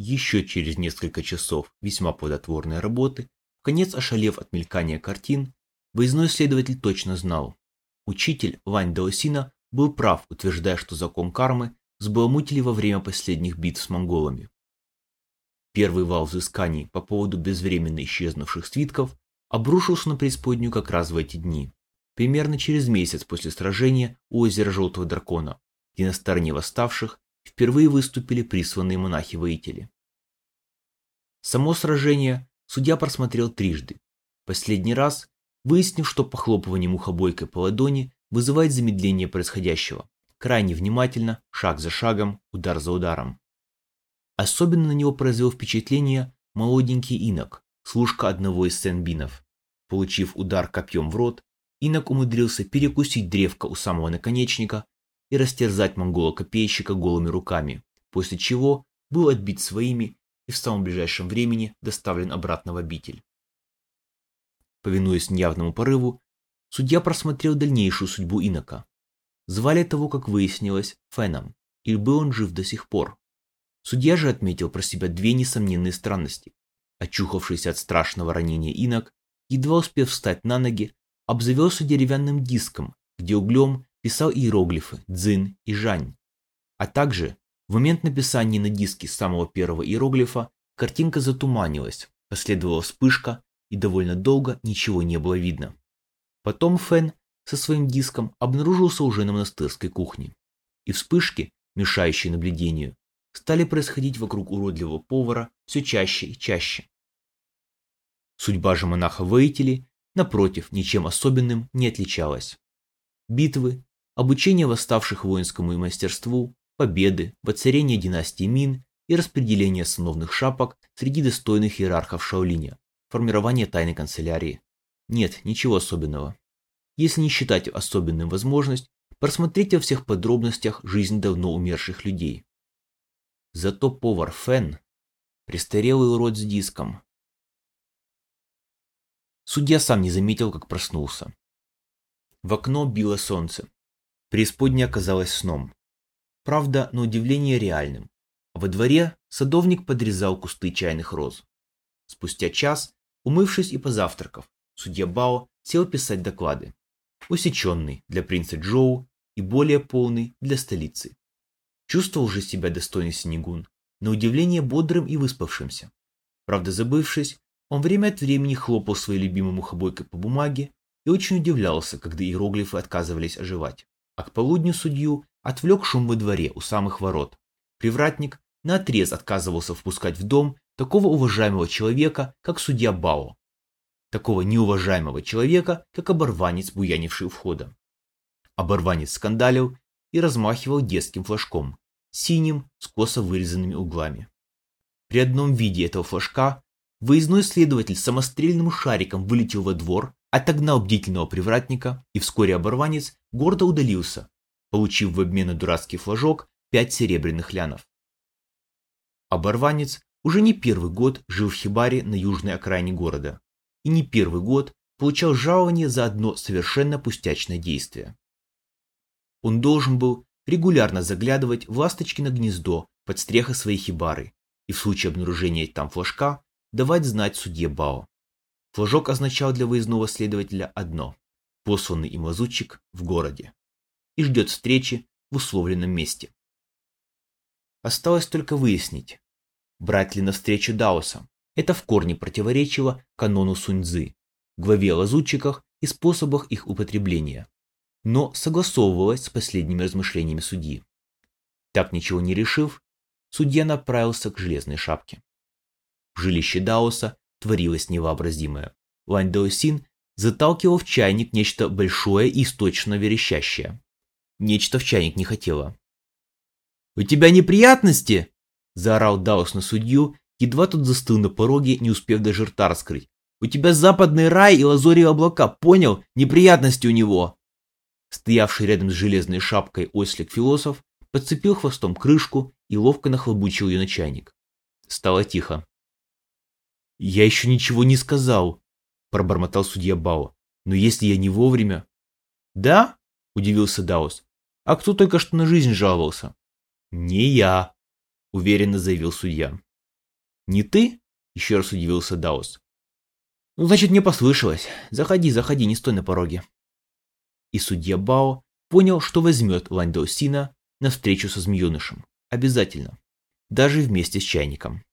Еще через несколько часов весьма плодотворной работы, в конец ошалев от мелькания картин, выездной следователь точно знал. Учитель Вань Даосина был прав, утверждая, что закон кармы взбаламутили во время последних битв с монголами. Первый вал взысканий по поводу безвременно исчезнувших свитков обрушился на преисподнюю как раз в эти дни, примерно через месяц после сражения у озера Желтого Дракона, где на стороне восставших впервые выступили присланные монахи-воители. Само сражение судья просмотрел трижды. Последний раз, выяснив, что похлопывание мухобойкой по ладони вызывает замедление происходящего, крайне внимательно, шаг за шагом, удар за ударом. Особенно на него произвел впечатление молоденький инок, служка одного из сенбинов. Получив удар копьем в рот, инок умудрился перекусить древко у самого наконечника и растерзать монгола-копейщика голыми руками, после чего был отбит своими и в самом ближайшем времени доставлен обратно в обитель. Повинуясь неявному порыву, судья просмотрел дальнейшую судьбу инока. Звали того, как выяснилось, Феном, и был он жив до сих пор. Судья же отметил про себя две несомненные странности. Очухавшийся от страшного ранения инок, едва успев встать на ноги, обзавелся деревянным диском, где углем писал иероглифы «дзин» и «жань». А также в момент написания на диске самого первого иероглифа картинка затуманилась, последовала вспышка и довольно долго ничего не было видно. Потом Фен со своим диском обнаружился уже на монастырской кухне. И вспышки, мешающие наблюдению, стали происходить вокруг уродливого повара все чаще и чаще. Судьба же монаха-воителей, напротив, ничем особенным не отличалась. Битвы, обучение восставших воинскому мастерству, победы, воцарение династии Мин и распределение сыновных шапок среди достойных иерархов Шаолиня, формирование тайной канцелярии. Нет, ничего особенного. Если не считать особенным возможность просмотреть во всех подробностях жизнь давно умерших людей. Зато повар Фен – престарелый урод с диском. Судья сам не заметил, как проснулся. В окно било солнце. Преисподняя оказалась сном. Правда, на удивление реальным. во дворе садовник подрезал кусты чайных роз. Спустя час, умывшись и позавтракав, судья Бао сел писать доклады. Усеченный для принца Джоу и более полный для столицы. Чувствовал же себя достойный Синегун, на удивление бодрым и выспавшимся. Правда, забывшись, он время от времени хлопал своей любимой мухобойкой по бумаге и очень удивлялся, когда иероглифы отказывались оживать а к полудню судью отвлек шум во дворе у самых ворот. Привратник наотрез отказывался впускать в дом такого уважаемого человека, как судья Бао. Такого неуважаемого человека, как оборванец, буянивший у входа. Оборванец скандалил и размахивал детским флажком, синим с косо вырезанными углами. При одном виде этого флажка выездной следователь самострельным шариком вылетел во двор отогнал бдительного привратника, и вскоре оборванец гордо удалился, получив в обмен на дурацкий флажок пять серебряных лянов. Оборванец уже не первый год жил в хибаре на южной окраине города, и не первый год получал жалование за одно совершенно пустячное действие. Он должен был регулярно заглядывать в ласточкино гнездо под стрехой своей хибары и в случае обнаружения там флажка давать знать судье Бао. Флажок означал для выездного следователя одно – посланный им лазутчик в городе и ждет встречи в условленном месте. Осталось только выяснить, брать ли навстречу Даоса. Это в корне противоречило канону Суньцзы, главе о лазутчиках и способах их употребления, но согласовывалось с последними размышлениями судьи. Так ничего не решив, судья направился к железной шапке. В жилище Даоса творилось невообразимое. Лань Даосин заталкивал в чайник нечто большое и источно верещащее. Нечто в чайник не хотело. «У тебя неприятности?» – заорал Даос на судью, едва тот застыл на пороге, не успев даже рта раскрыть. «У тебя западный рай и лазоревые облака, понял? Неприятности у него!» Стоявший рядом с железной шапкой ослик-философ подцепил хвостом крышку и ловко нахлобучил ее на чайник. Стало тихо. «Я еще ничего не сказал», – пробормотал судья Бао. «Но если я не вовремя...» «Да?» – удивился Даус. «А кто только что на жизнь жаловался?» «Не я», – уверенно заявил судья. «Не ты?» – еще раз удивился Даус. «Ну, значит, мне послышалось. Заходи, заходи, не стой на пороге». И судья Бао понял, что возьмет Лань Даусина на встречу со змеенышем. Обязательно. Даже вместе с чайником.